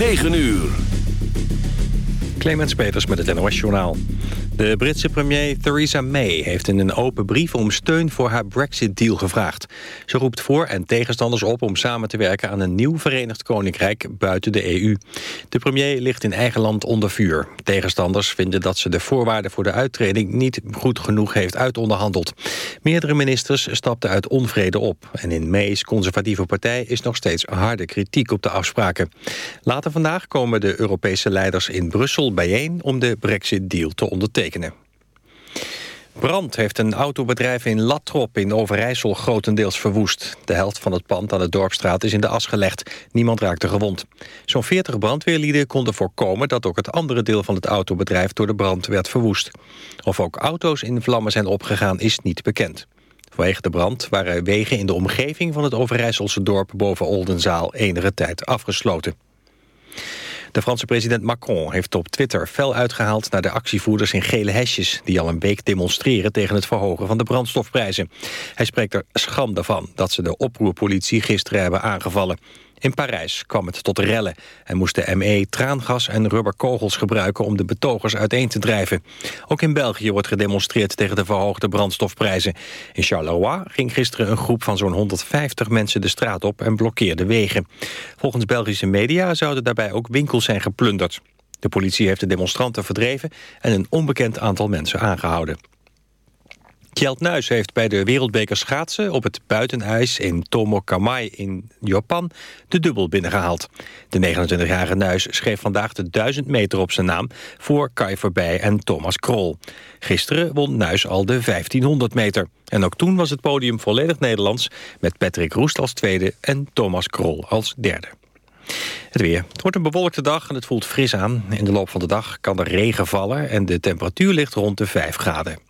9 uur. Clemens Peters met het NOS Journaal. De Britse premier Theresa May heeft in een open brief om steun voor haar Brexit-deal gevraagd. Ze roept voor- en tegenstanders op om samen te werken aan een nieuw Verenigd Koninkrijk buiten de EU. De premier ligt in eigen land onder vuur. Tegenstanders vinden dat ze de voorwaarden voor de uittreding niet goed genoeg heeft uitonderhandeld. Meerdere ministers stapten uit onvrede op. En in May's conservatieve partij is nog steeds harde kritiek op de afspraken. Later vandaag komen de Europese leiders in Brussel bijeen om de Brexit-deal te ondertekenen. Brand heeft een autobedrijf in Latrop in Overijssel grotendeels verwoest. De helft van het pand aan de Dorpstraat is in de as gelegd. Niemand raakte gewond. Zo'n 40 brandweerlieden konden voorkomen dat ook het andere deel van het autobedrijf door de brand werd verwoest. Of ook auto's in vlammen zijn opgegaan is niet bekend. Vanwege de brand waren wegen in de omgeving van het Overijsselse dorp boven Oldenzaal enige tijd afgesloten. De Franse president Macron heeft op Twitter fel uitgehaald naar de actievoerders in gele hesjes... die al een week demonstreren tegen het verhogen van de brandstofprijzen. Hij spreekt er schande van dat ze de oproerpolitie gisteren hebben aangevallen. In Parijs kwam het tot rellen en moest de ME traangas en rubberkogels gebruiken om de betogers uiteen te drijven. Ook in België wordt gedemonstreerd tegen de verhoogde brandstofprijzen. In Charleroi ging gisteren een groep van zo'n 150 mensen de straat op en blokkeerde wegen. Volgens Belgische media zouden daarbij ook winkels zijn geplunderd. De politie heeft de demonstranten verdreven en een onbekend aantal mensen aangehouden. Kjeld Nuis heeft bij de wereldbeker schaatsen op het buitenijs in Tomokamai in Japan de dubbel binnengehaald. De 29-jarige Nuis schreef vandaag de 1000 meter op zijn naam voor Kai Verbij en Thomas Krol. Gisteren won Nuis al de 1500 meter. En ook toen was het podium volledig Nederlands met Patrick Roest als tweede en Thomas Krol als derde. Het weer. Het wordt een bewolkte dag en het voelt fris aan. In de loop van de dag kan er regen vallen en de temperatuur ligt rond de 5 graden.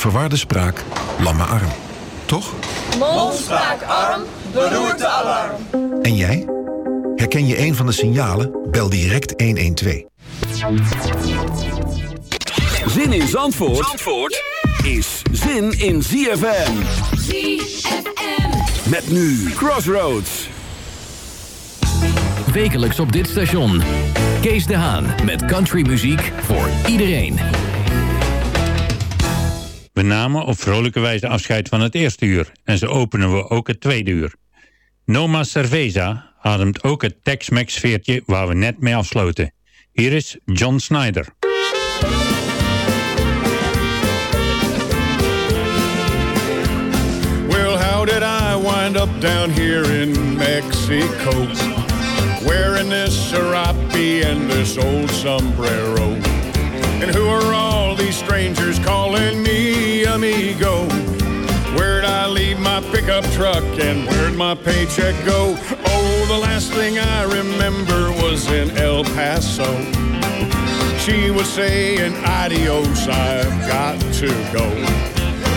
verwarde spraak, lamme arm. Toch? Mond, spraak, arm, beroerte, alarm. En jij? Herken je een van de signalen? Bel direct 112. Zin in Zandvoort, Zandvoort is zin in ZFM. ZFM. Met nu Crossroads. Wekelijks op dit station. Kees de Haan met countrymuziek voor iedereen. We namen op vrolijke wijze afscheid van het eerste uur en zo openen we ook het tweede uur. Noma Cerveza ademt ook het Tex-Mex sfeertje waar we net mee afsloten. Hier is John Snyder. Well, how did I wind up down here in Mexico? Wearing this serape and this old sombrero. And who are all these strangers calling me amigo? Where'd I leave my pickup truck and where'd my paycheck go? Oh, the last thing I remember was in El Paso. She was saying, adios, I've got to go.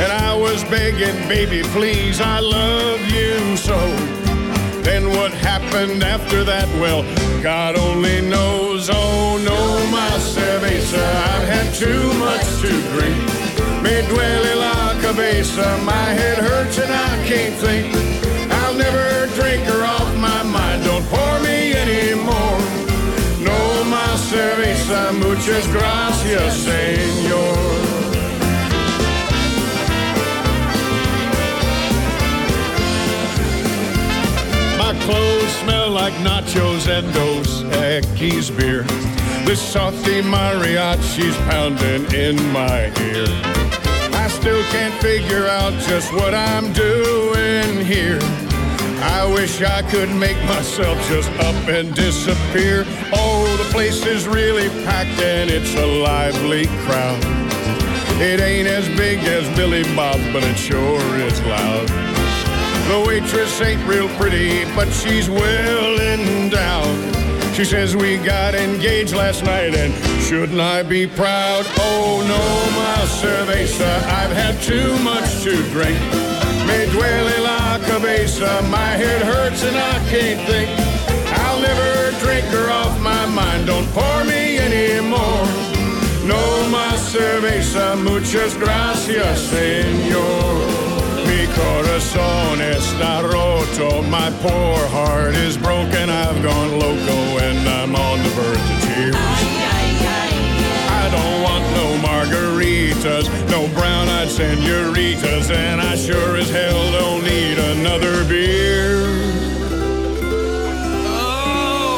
And I was begging, baby, please, I love you so. Then what happened after that, well, God only knows. Oh no, my I've had too much to drink. Me duele la cabeza, my head hurts and I can't think. I'll never drink her off my mind, don't pour me anymore. No, my cerveza, muchas gracias, senor. My clothes smell like nachos and Dos Equis beer. This softy mariachi's pounding in my ear. I still can't figure out just what I'm doing here. I wish I could make myself just up and disappear. Oh, the place is really packed and it's a lively crowd. It ain't as big as Billy Bob, but it sure is loud. The waitress ain't real pretty, but she's well endowed. She says we got engaged last night, and shouldn't I be proud? Oh no, my cerveza, I've had too much to drink. Me duele la cabeza, my head hurts and I can't think. I'll never drink her off my mind, don't pour me anymore. No, my cerveza, muchas gracias, senor. Mi corazón está roto, my poor heart is broken. I've gone loco and I'm on the verge of tears. I don't want no margaritas, no brown-eyed senoritas, and I sure as hell don't need another beer.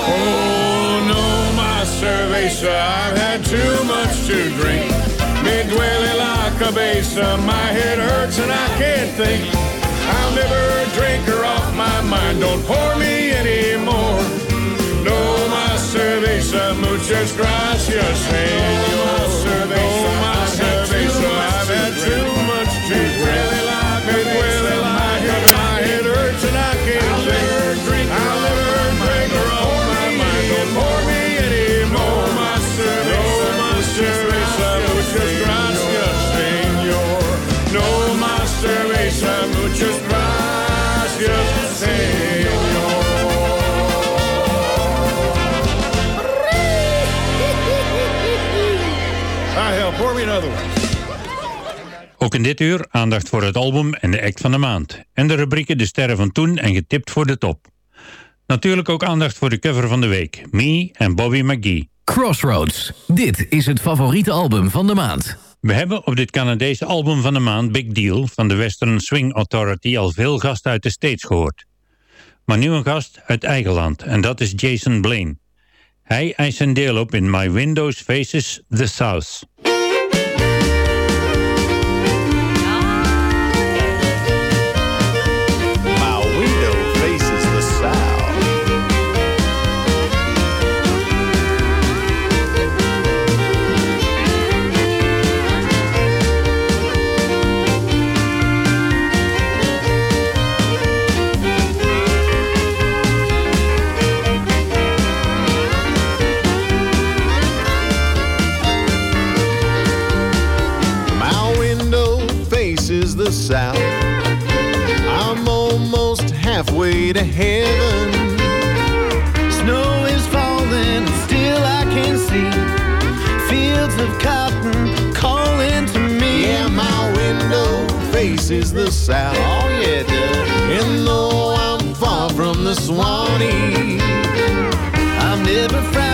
Oh no, my cerveza, I've had too much to drink. Me duele la cabeza, my head hurts and I can't think. I'll never drink her off my mind, don't pour me anymore. No, my cerveza, muchas gracias, senor. Cerveza, my cerveza, I've had too much to drink. Me duele la muchas gracias. Ah, hell, pour me another one. Ook in dit uur aandacht voor het album en de act van de maand. En de rubrieken De Sterren van Toen en Getipt voor de Top. Natuurlijk ook aandacht voor de cover van de week. Me en Bobby McGee. Crossroads. Dit is het favoriete album van de maand. We hebben op dit Canadese album van de maand Big Deal van de Western Swing Authority al veel gasten uit de States gehoord. Maar nu een gast uit eigen land en dat is Jason Blaine. Hij eist zijn deel op in My Windows Faces the South. To heaven. Snow is falling, still I can see fields of cotton calling to me. Yeah, my window faces the south. Oh yeah, does. And though I'm far from the Swanee, I'm never frowning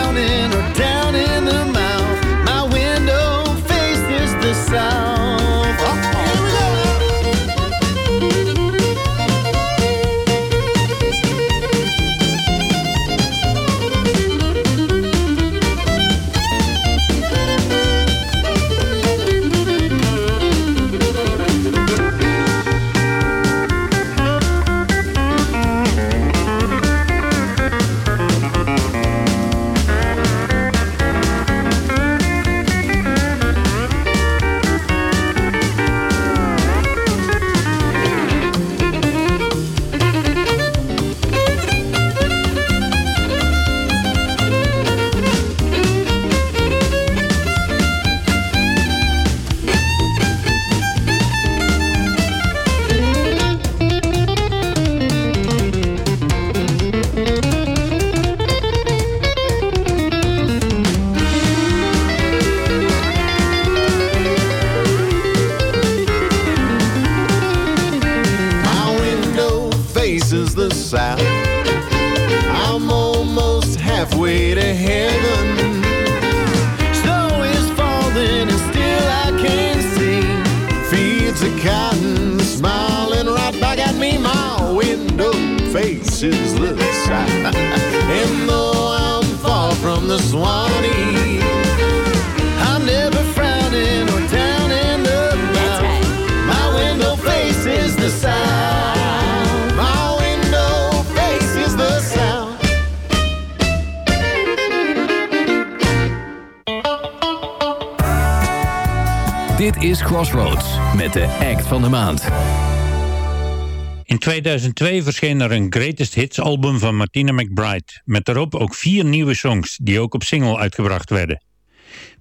2002 verscheen er een Greatest Hits album van Martina McBride... met daarop ook vier nieuwe songs die ook op single uitgebracht werden.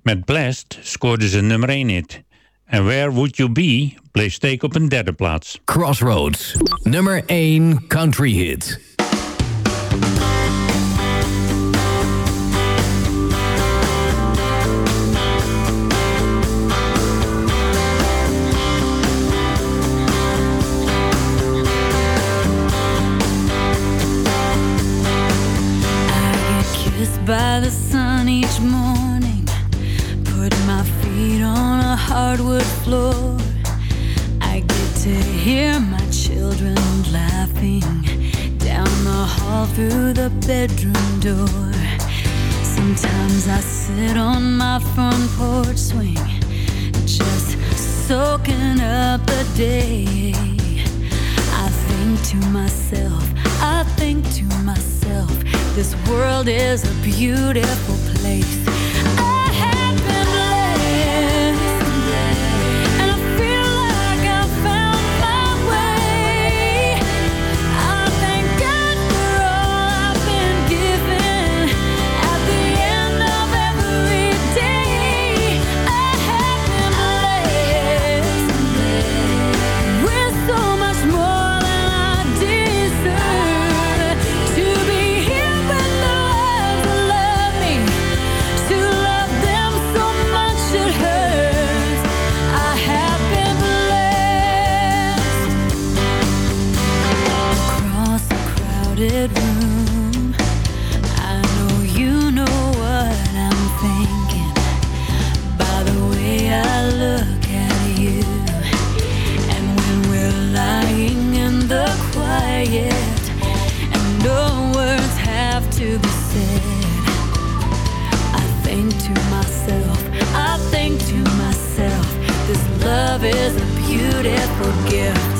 Met Blast scoorde ze nummer 1 hit. En Where Would You Be bleef steek op een derde plaats. Crossroads, nummer 1 country hit. Hardwood floor. I get to hear my children laughing down the hall through the bedroom door. Sometimes I sit on my front porch swing, just soaking up the day. I think to myself, I think to myself, this world is a beautiful place. Love is a beautiful gift.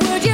would you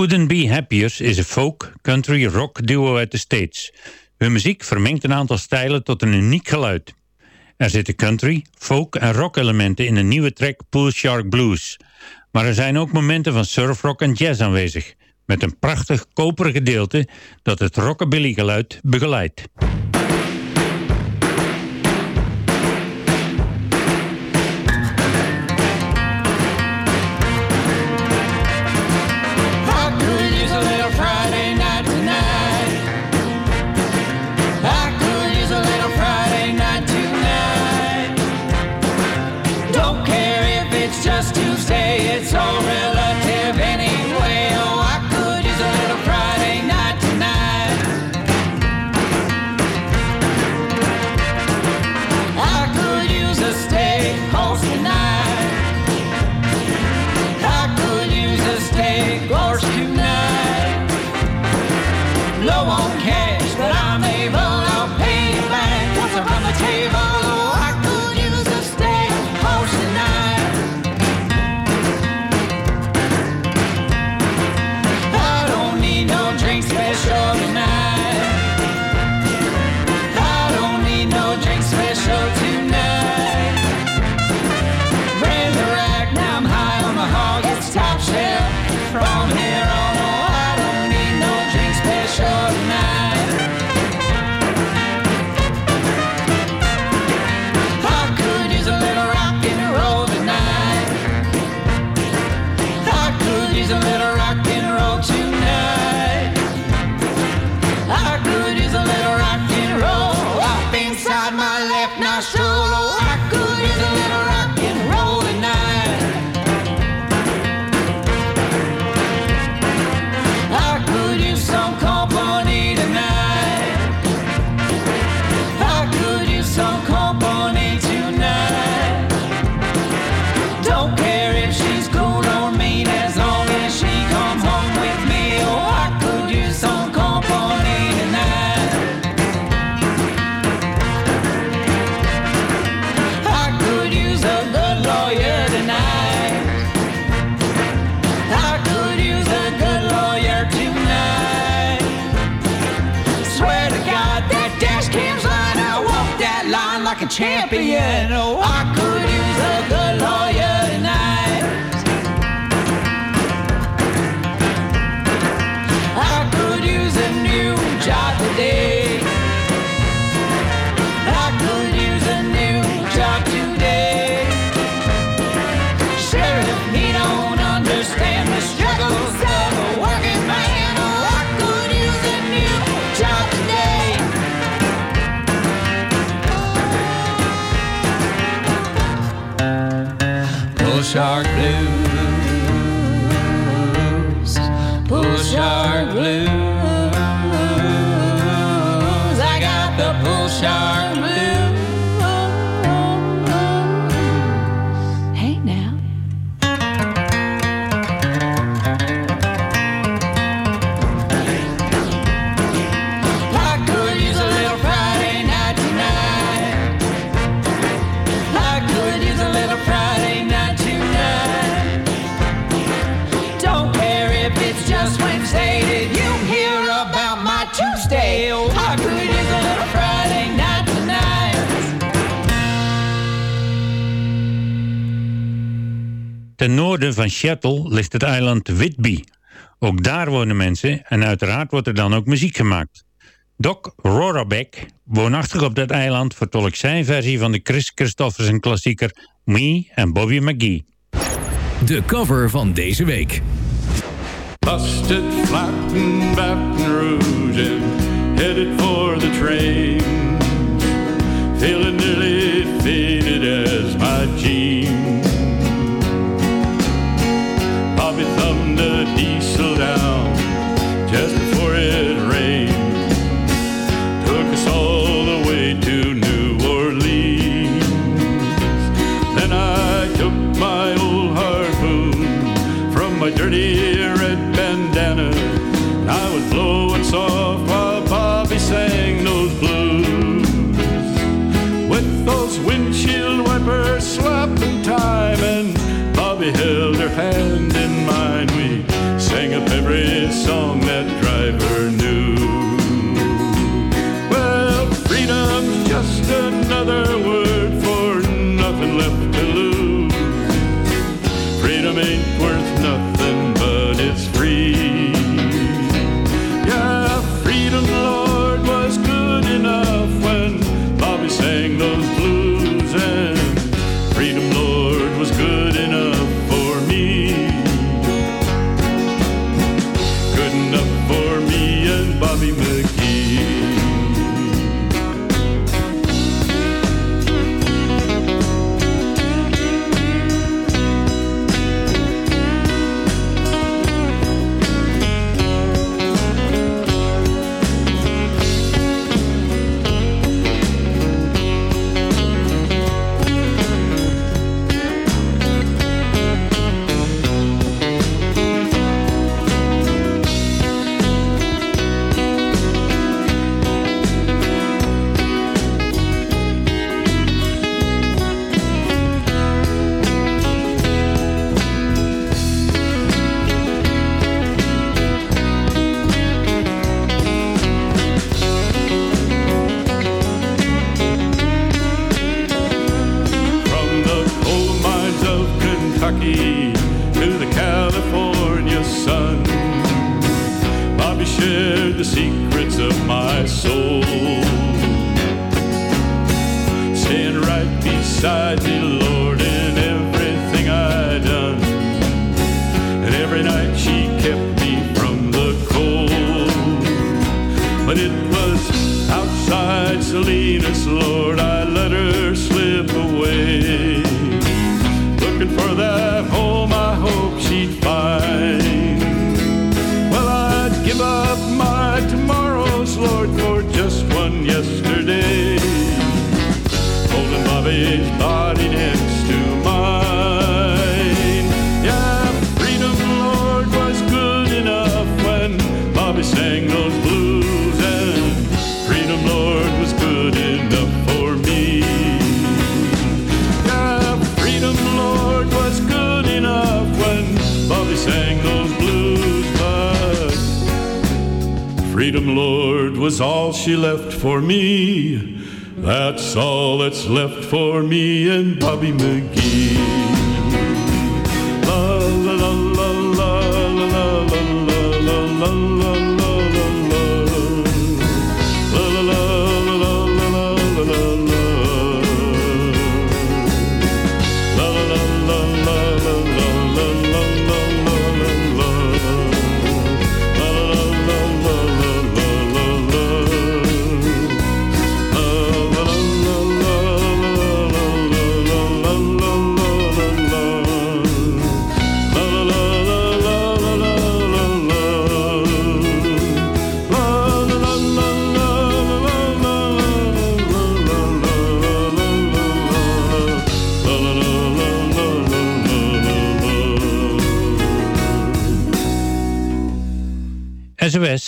Couldn't Be Happier is een folk, country, rock duo uit de States. Hun muziek vermengt een aantal stijlen tot een uniek geluid. Er zitten country, folk en rock elementen in een nieuwe track Pool Shark Blues. Maar er zijn ook momenten van surfrock en jazz aanwezig. Met een prachtig koper gedeelte dat het rockabilly geluid begeleidt. champion. Oh, I shark blue. Ten noorden van Seattle ligt het eiland Whitby. Ook daar wonen mensen en uiteraard wordt er dan ook muziek gemaakt. Doc Rorabeck, woonachtig op dat eiland, vertolkt zijn versie van de Chris Christoffersen klassieker Me en Bobby McGee. De cover van deze week. Busted flat in Baton Rouge and headed for the train. Feeling nearly faded. and me.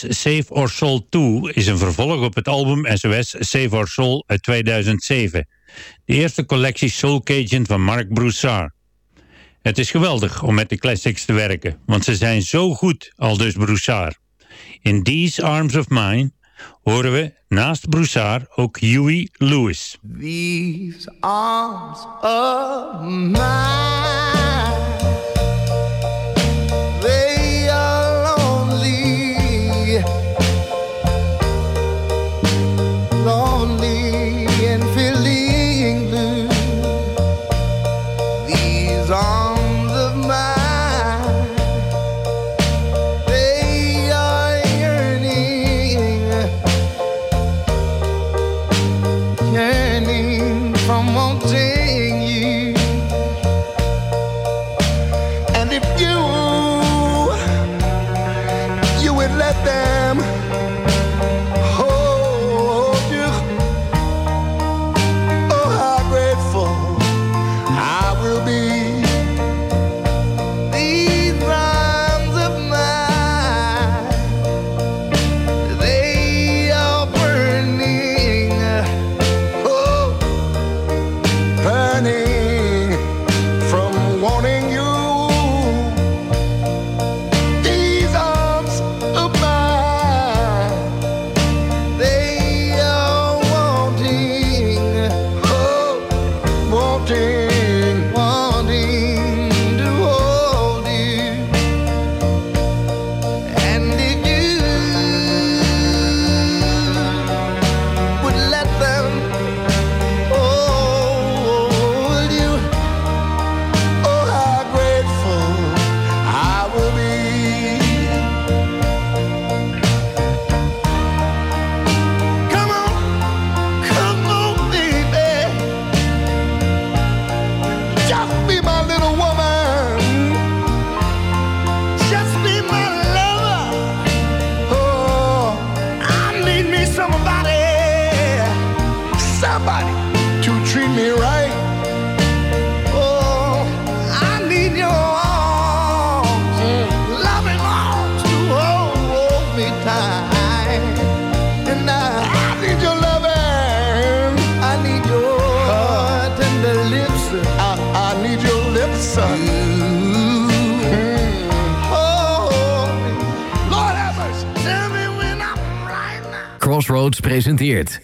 Save Our Soul 2 is een vervolg op het album SOS Save Our Soul uit 2007. De eerste collectie Soul Cajun van Mark Broussard. Het is geweldig om met de classics te werken, want ze zijn zo goed, al dus Broussard. In These Arms of Mine horen we naast Broussard ook Huey Lewis. These arms of mine running.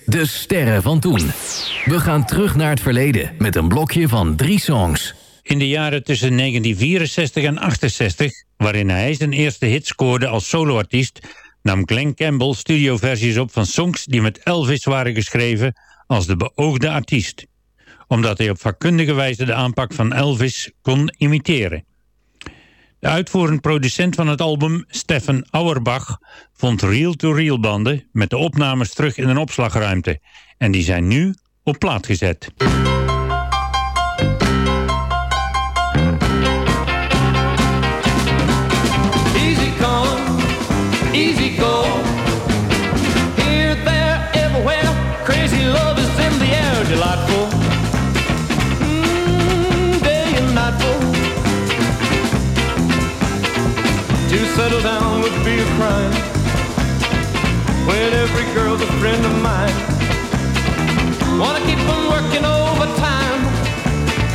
De Sterren van Toen. We gaan terug naar het verleden met een blokje van drie songs. In de jaren tussen 1964 en 68, waarin hij zijn eerste hit scoorde als soloartiest, nam Glenn Campbell studioversies op van songs die met Elvis waren geschreven als de beoogde artiest. Omdat hij op vakkundige wijze de aanpak van Elvis kon imiteren. De uitvoerend producent van het album, Stefan Auerbach, vond reel-to-reel banden met de opnames terug in een opslagruimte. En die zijn nu op plaat gezet. Easy come, easy go. When every girl's a friend of mine. Wanna keep them working overtime.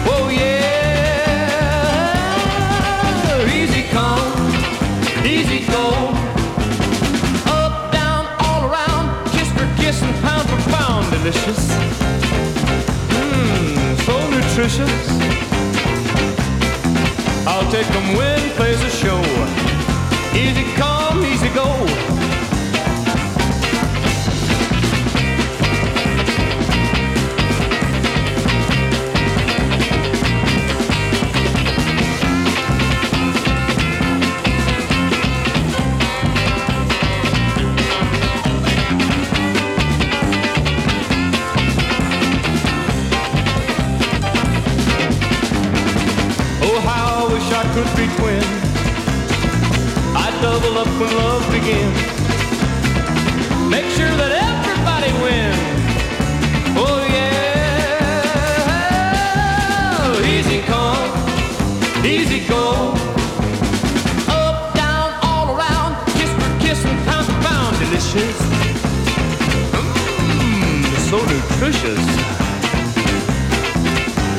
Oh yeah. Easy come, easy go. Up, down, all around. Kiss for kiss and pound for pound. Delicious. Mmm, so nutritious. I'll take them when plays a show. Easy come, easy go. Double up when love begins. Make sure that everybody wins. Oh, yeah. Easy come, easy go. Up, down, all around. Kiss for kiss and pound for pound. Delicious. Mmm, so nutritious.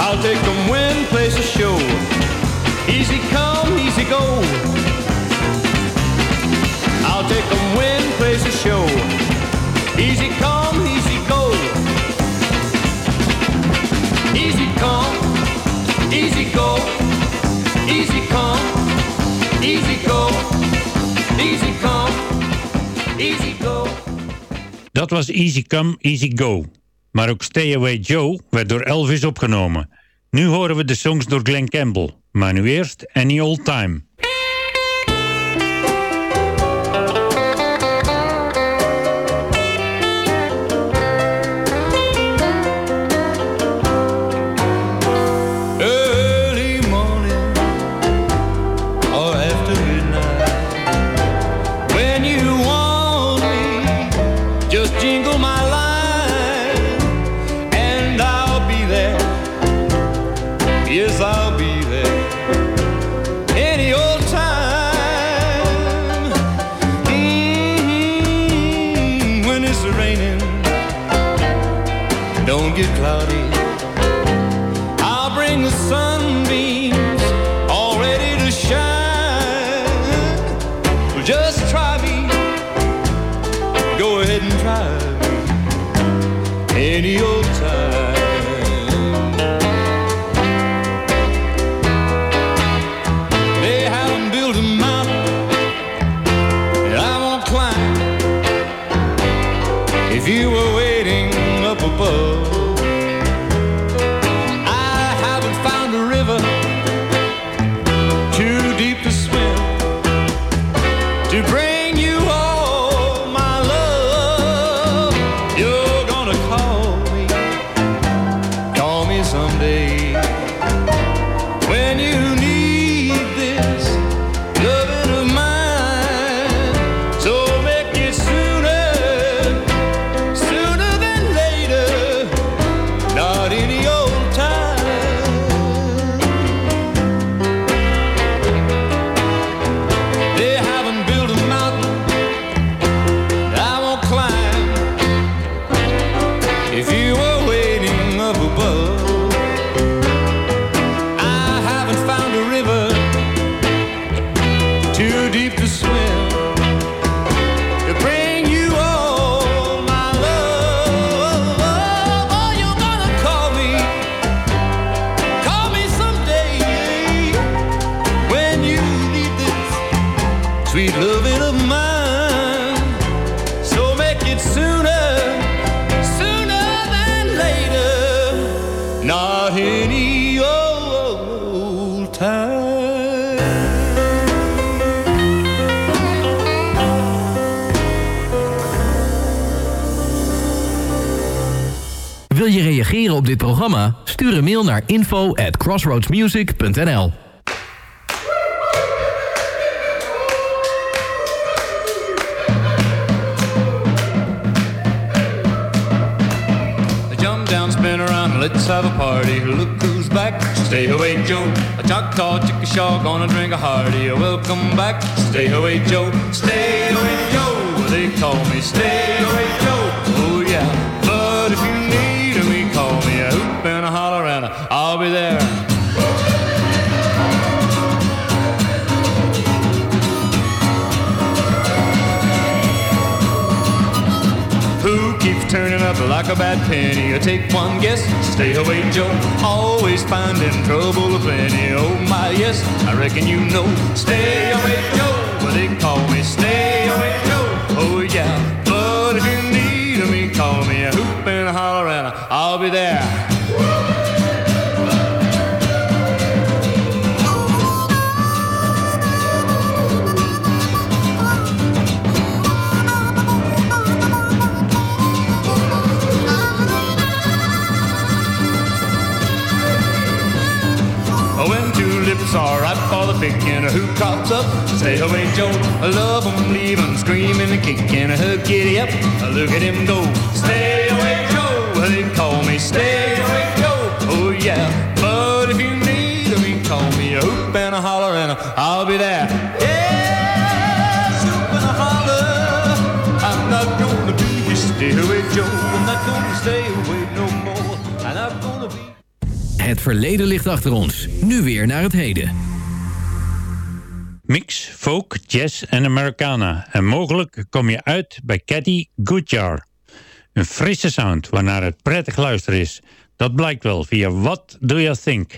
I'll take them when place a show. Easy come, easy go. Take them when place a show. Easy come, easy go. Easy come, easy go. Easy come, easy go. Easy come, easy go. Dat was Easy Come, Easy Go. Maar ook Stay Away Joe werd door Elvis opgenomen. Nu horen we de songs door Glenn Campbell. Maar nu eerst Any Old Time. Bring. Stuur een mail naar info at crossroadsmusic.nl let's have a party. Look who's back. Stay away, Joe. A Choctaw, Chickashaw, gonna drink a hearty. Welcome back. Stay away, Joe. Stay away, Joe. They call me Stay away, and a holler and a, I'll be there. Who keeps turning up like a bad penny? You take one guess, stay away, Joe. Always finding trouble aplenty. Oh my, yes, I reckon you know. Stay away, Joe. Well, they call me Stay away, Joe. Oh yeah, but if you need me, call me a hoop and a holler and a, I'll be there. Who crops up? Stay away, Joe. I love 'em, leave 'em screaming and kicking. Hug giddy up, look at him go. Stay away, Joe. They call me Stay away, Joe. Oh yeah, but if you need me, call me a hoop and a holler and I'll be there. Yeah, hoop and a holler. I'm not gonna be here. Stay away, Joe. I'm not gonna stay away no more. I'm not gonna be. Het verleden ligt achter ons. Nu weer naar het heden. Mix, folk, jazz en Americana. En mogelijk kom je uit bij Cathy Goodjar. Een frisse sound waarnaar het prettig luisteren is. Dat blijkt wel via What Do You Think?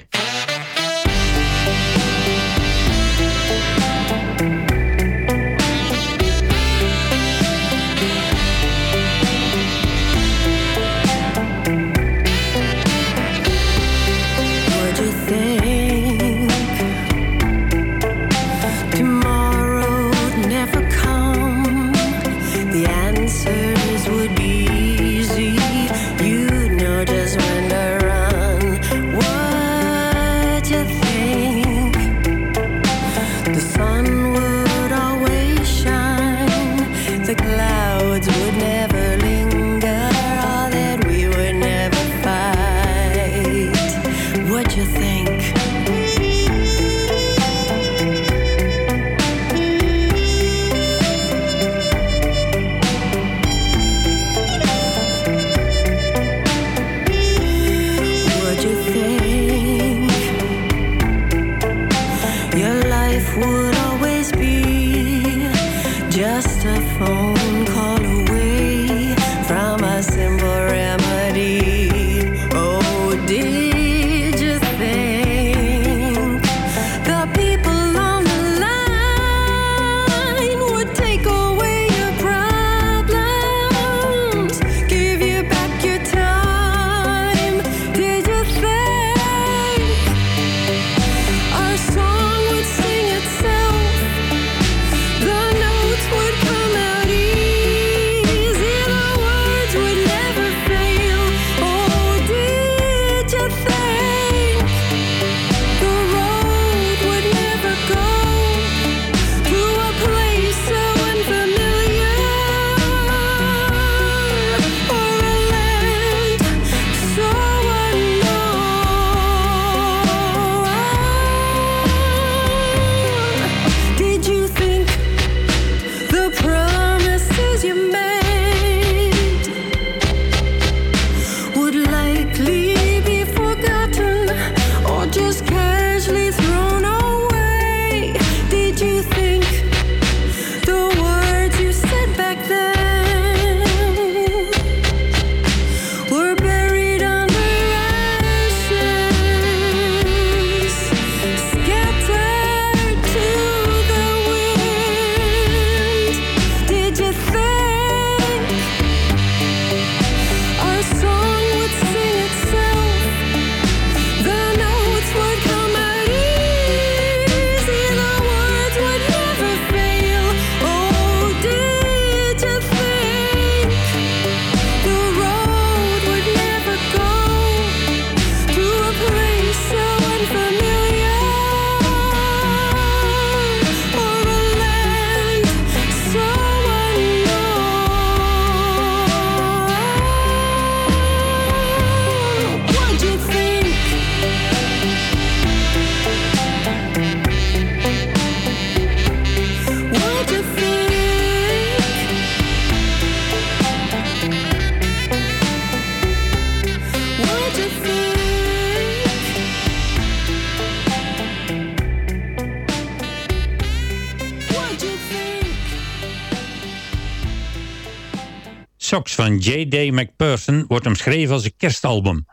Socks van J.D. McPherson wordt omschreven als een kerstalbum.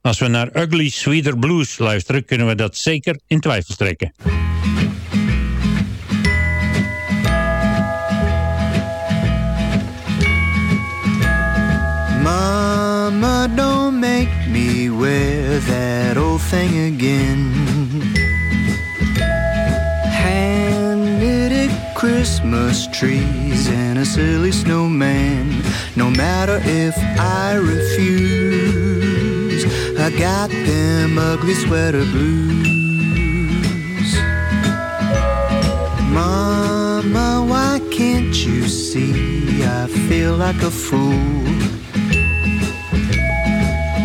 Als we naar Ugly Sweeter Blues luisteren, kunnen we dat zeker in twijfel trekken. Mama, don't make me wear that old thing again. Christmas trees and a silly snowman. No matter if I refuse, I got them ugly sweater blues. Mama, why can't you see I feel like a fool?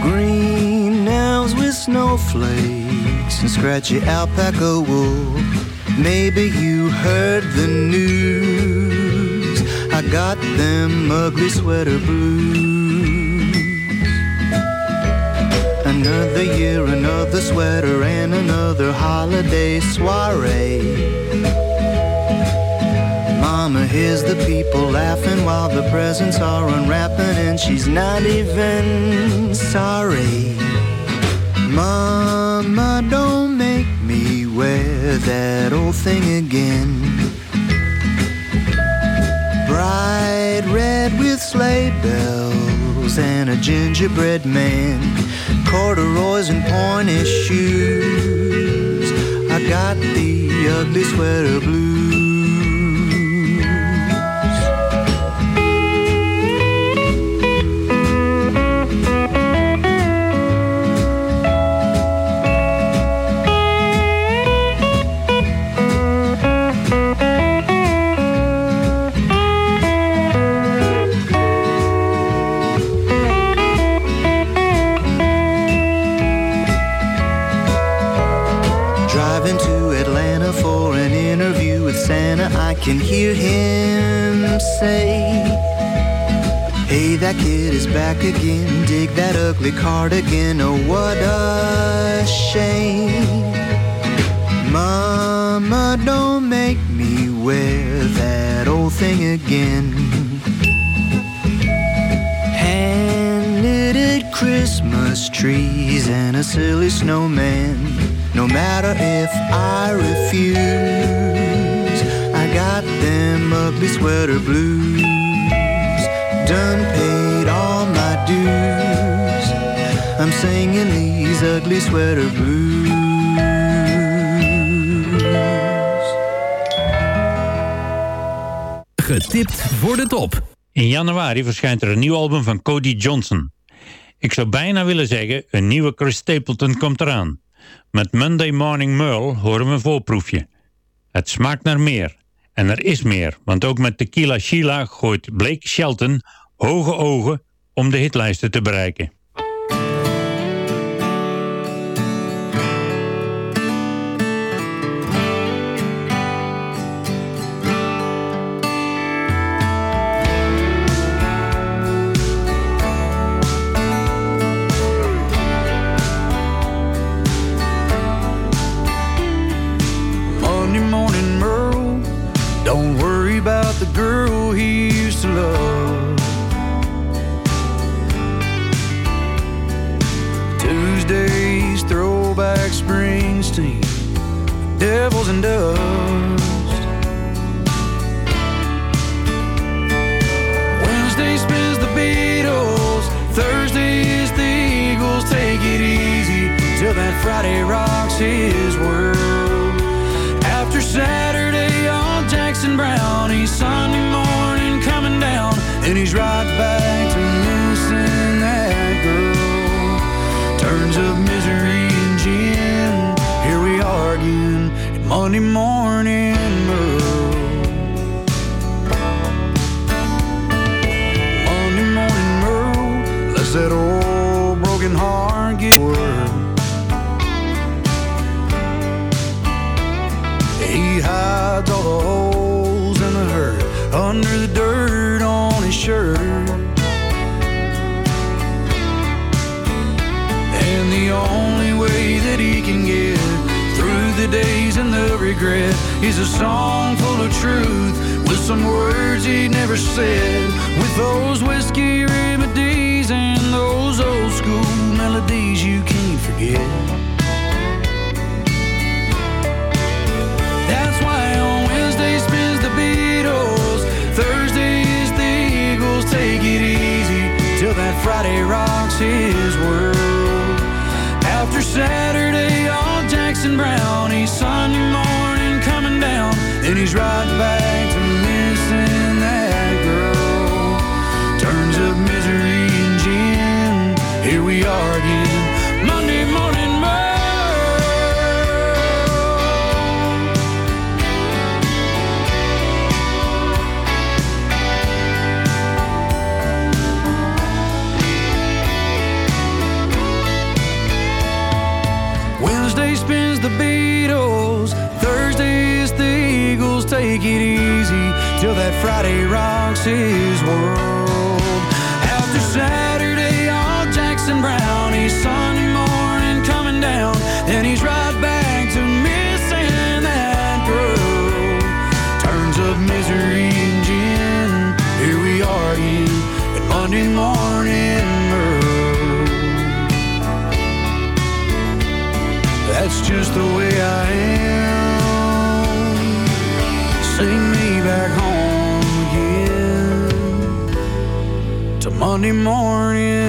Green elves with snowflakes and scratchy alpaca wool. Maybe you heard the news. I got them ugly sweater blues. Another year, another sweater, and another holiday soiree. Mama hears the people laughing while the presents are unwrapping, and she's not even sorry. Mama, don't wear that old thing again. Bright red with sleigh bells and a gingerbread man, corduroys and pointy shoes. I got the ugly sweater blues. Can hear him say, Hey, that kid is back again. Dig that ugly cardigan. Oh, what a shame. Mama, don't make me wear that old thing again. Hand knitted Christmas trees and a silly snowman. No matter if I refuse, ugly sweater blues. Done paid all my dues. I'm singing these ugly sweater blues. Getipt voor de top. In januari verschijnt er een nieuw album van Cody Johnson. Ik zou bijna willen zeggen, een nieuwe Chris Stapleton komt eraan. Met Monday Morning Merle horen we een voorproefje. Het smaakt naar meer. En er is meer, want ook met Tequila Sheila gooit Blake Shelton hoge ogen om de hitlijsten te bereiken. Springsteen, devils and dust. Wednesday spins the Beatles, Thursday is the Eagles. Take it easy till that Friday rocks his world. After Saturday on Jackson Brown, he's Sunday morning coming down, and he's right back Anymore. regret. He's a song full of truth with some words he never said. With those whiskey remedies and those old school melodies you can't forget. That's why on Wednesday spins the Beatles, Thursday is the Eagles. Take it easy till that Friday rocks his world. After Saturday, all Jackson Brownie, Sunday he's right back. Friday rocks his world Sunday morning.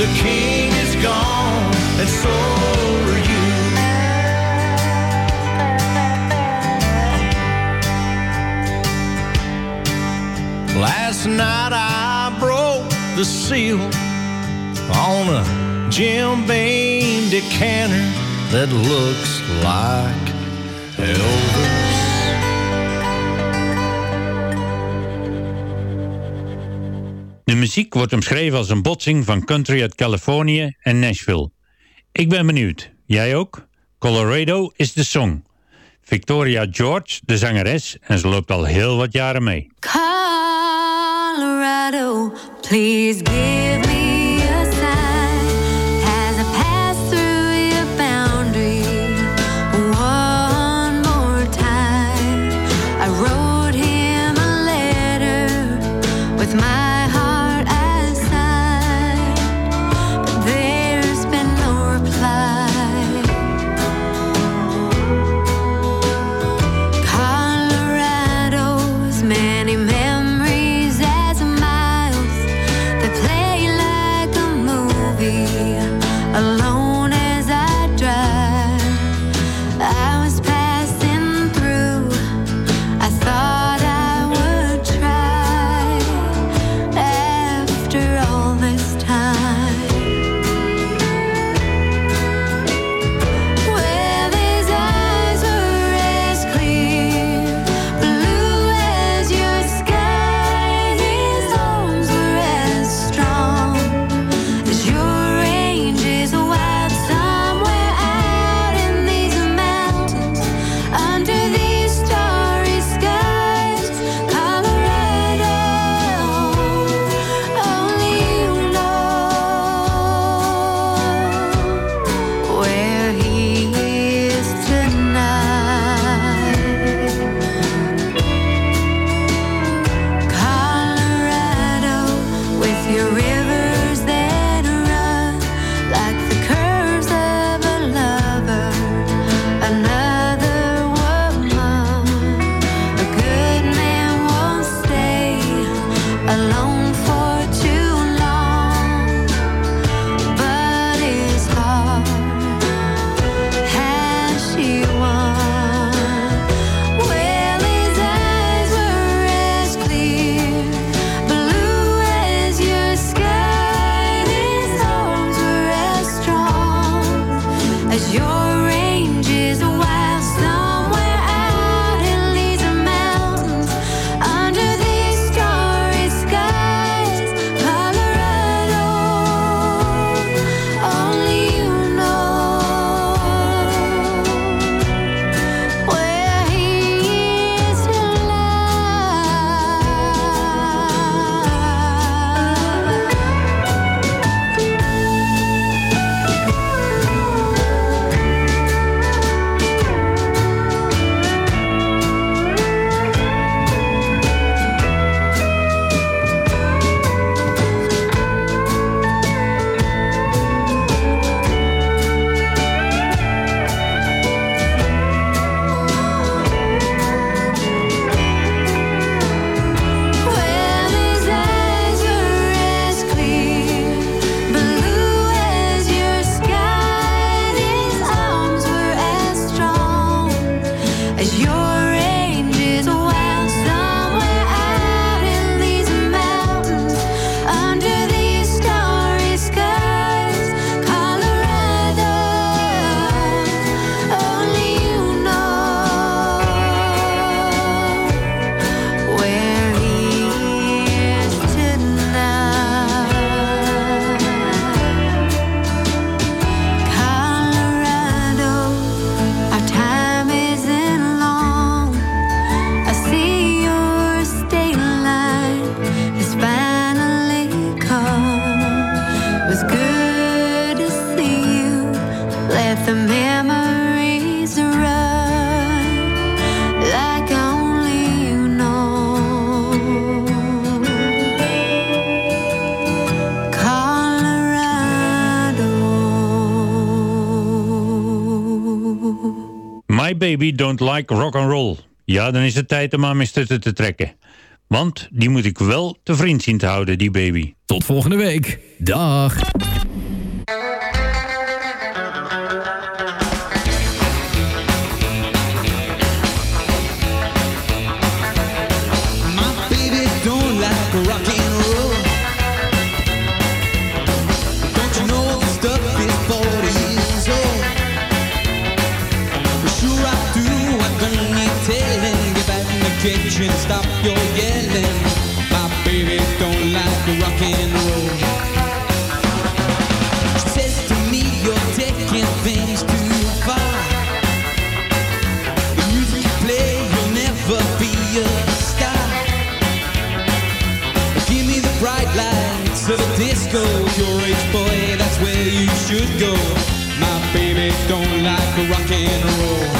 The king is gone, and so are you. Last night I broke the seal on a Jim Beam decanter that looks like Elvis. De muziek wordt omschreven als een botsing van country uit Californië en Nashville. Ik ben benieuwd. Jij ook? Colorado is de song. Victoria George, de zangeres, en ze loopt al heel wat jaren mee. Colorado, please give me Baby Don't Like Rock and Roll. Ja, dan is het tijd om aan mijn stutten te trekken. Want die moet ik wel te vriend zien te houden, die baby. Tot volgende week. Dag. Objection, stop your yelling. My baby don't like rock and roll. She says to me, you're taking things too far. The music you play, you'll never be a star. Give me the bright lights of the disco. Your age boy, that's where you should go. My baby don't like rock and roll.